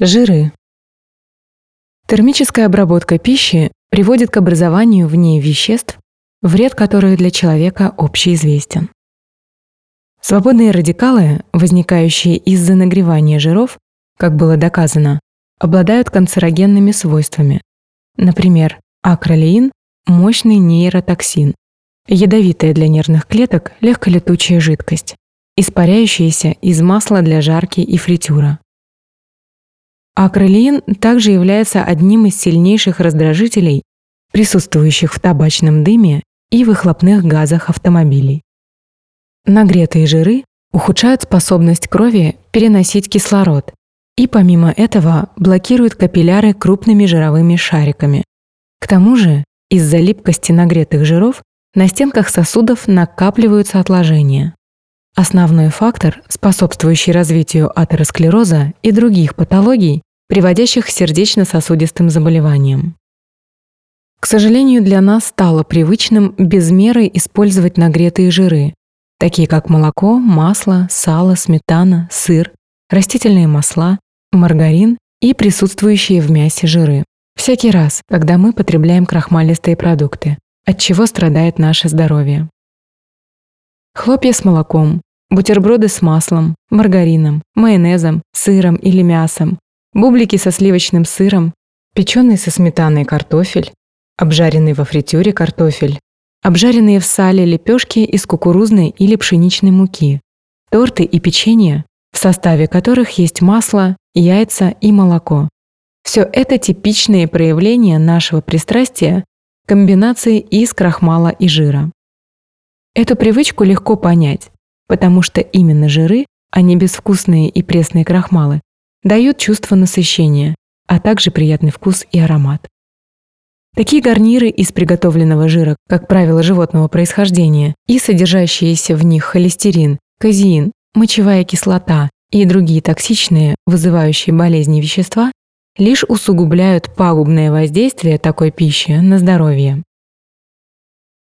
Жиры. Термическая обработка пищи приводит к образованию в ней веществ, вред которых для человека общеизвестен. Свободные радикалы, возникающие из-за нагревания жиров, как было доказано, обладают канцерогенными свойствами. Например, акролеин – мощный нейротоксин, ядовитая для нервных клеток легколетучая жидкость, испаряющаяся из масла для жарки и фритюра. Акролеин также является одним из сильнейших раздражителей, присутствующих в табачном дыме и выхлопных газах автомобилей. Нагретые жиры ухудшают способность крови переносить кислород и помимо этого блокируют капилляры крупными жировыми шариками. К тому же, из-за липкости нагретых жиров на стенках сосудов накапливаются отложения. Основной фактор, способствующий развитию атеросклероза и других патологий, приводящих к сердечно-сосудистым заболеваниям. К сожалению, для нас стало привычным без меры использовать нагретые жиры, такие как молоко, масло, сало, сметана, сыр, растительные масла, маргарин и присутствующие в мясе жиры. Всякий раз, когда мы потребляем крахмалистые продукты, от чего страдает наше здоровье. Хлопья с молоком, бутерброды с маслом, маргарином, майонезом, сыром или мясом, бублики со сливочным сыром, печеный со сметаной картофель, обжаренный во фритюре картофель, обжаренные в сале лепешки из кукурузной или пшеничной муки, торты и печенье, в составе которых есть масло, яйца и молоко. Все это типичные проявления нашего пристрастия комбинации из крахмала и жира. Эту привычку легко понять, потому что именно жиры, а не безвкусные и пресные крахмалы, дают чувство насыщения, а также приятный вкус и аромат. Такие гарниры из приготовленного жира, как правило, животного происхождения, и содержащиеся в них холестерин, казеин, мочевая кислота и другие токсичные, вызывающие болезни вещества, лишь усугубляют пагубное воздействие такой пищи на здоровье.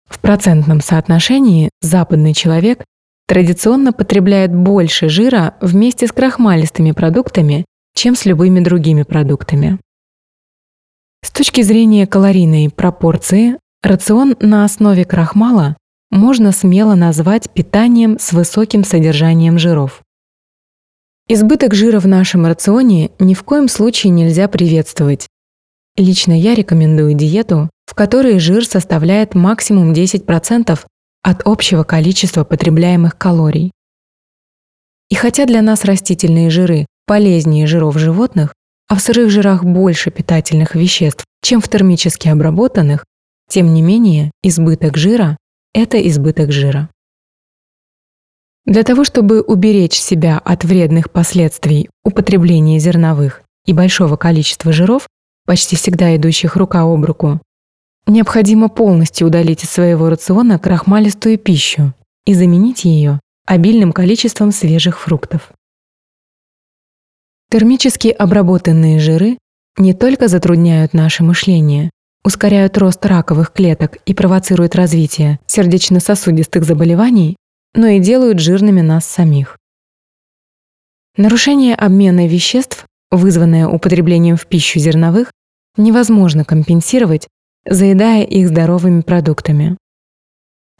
В процентном соотношении западный человек традиционно потребляет больше жира вместе с крахмалистыми продуктами, чем с любыми другими продуктами. С точки зрения калорийной пропорции, рацион на основе крахмала можно смело назвать питанием с высоким содержанием жиров. Избыток жира в нашем рационе ни в коем случае нельзя приветствовать. Лично я рекомендую диету, в которой жир составляет максимум 10% от общего количества потребляемых калорий. И хотя для нас растительные жиры полезнее жиров животных, а в сырых жирах больше питательных веществ, чем в термически обработанных, тем не менее избыток жира – это избыток жира. Для того, чтобы уберечь себя от вредных последствий употребления зерновых и большого количества жиров, почти всегда идущих рука об руку, необходимо полностью удалить из своего рациона крахмалистую пищу и заменить ее обильным количеством свежих фруктов. Термически обработанные жиры не только затрудняют наше мышление, ускоряют рост раковых клеток и провоцируют развитие сердечно-сосудистых заболеваний, но и делают жирными нас самих. Нарушение обмена веществ, вызванное употреблением в пищу зерновых, невозможно компенсировать, заедая их здоровыми продуктами.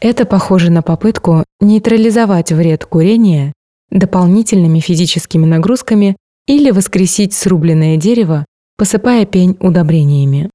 Это похоже на попытку нейтрализовать вред курения дополнительными физическими нагрузками или воскресить срубленное дерево, посыпая пень удобрениями.